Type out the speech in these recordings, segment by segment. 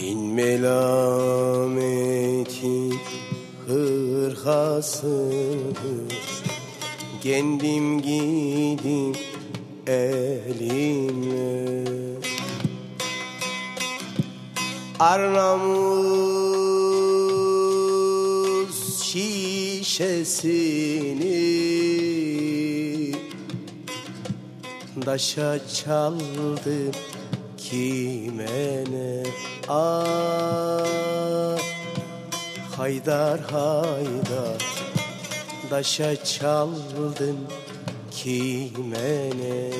Melametin hırkası Kendim giydim elimle Arnavuz şişesini Daşa çaldım kime ne Ah Haydar haydar Daşa çaldım kime ne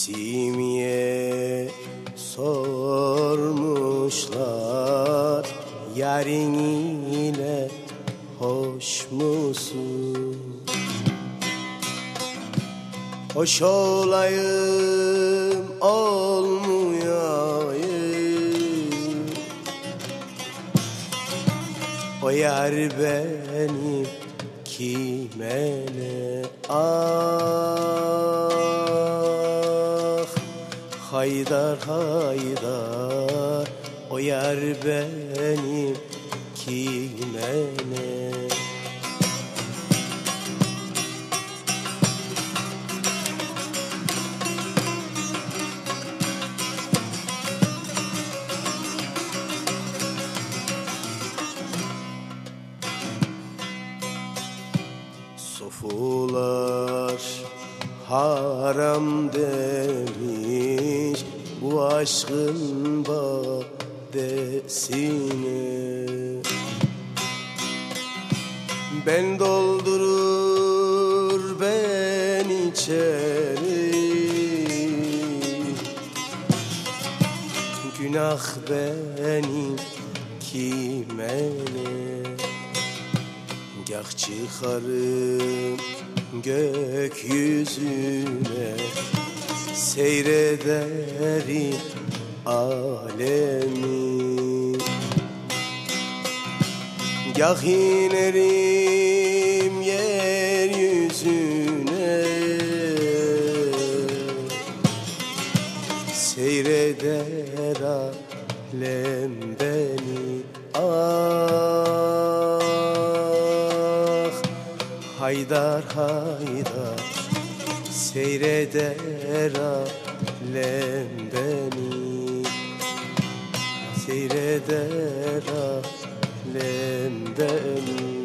Nesimiye sormuşlar Yarın ile hoş musun? Hoş olayım olmayayım O yer benim kime ne ah Haydar haydar o yer benim kime ne? Sofular haram demiş bu aşkın badesine Ben doldurur ben içerim Günah benim kime ne Gah çıkarım gökyüzüne Seyrederim alemi. Gah inerim yeryüzüne Seyreder alem beni. Ah Haydar haydar Seyreder alem beni. Seyreder alem beni